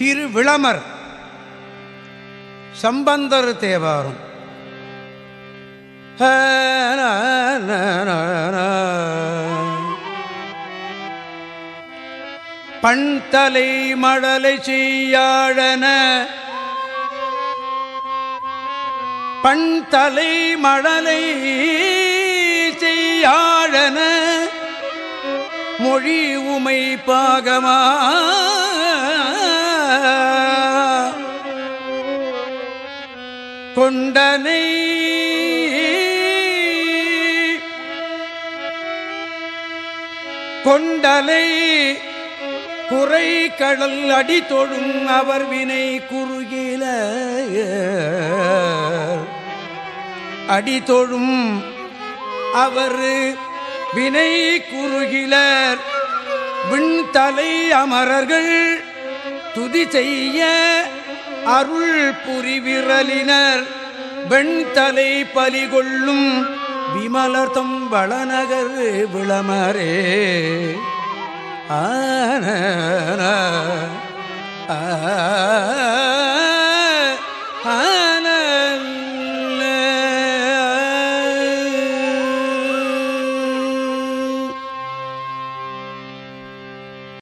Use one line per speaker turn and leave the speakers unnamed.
திரு விளமர் சம்பந்தர் தேவாரம். பண்தலை மழலை செய்யாழன. பண்தலை மழலை செய்யாழன. மொழி உமை பாகமா கொண்டனை. கொண்டலை குறை கடல் அடி தொழும் அவர் வினை குறுகில. அடி தொழும் அவர் வினை குறுகிலர் விண்தலை அமரர்கள் துதி செய்ய அருள் புரிவிரலினர் வெண்தலை பலிகொள்ளும் விமலர்த்தம் வளநகர் விளமரே. ஆன ஆ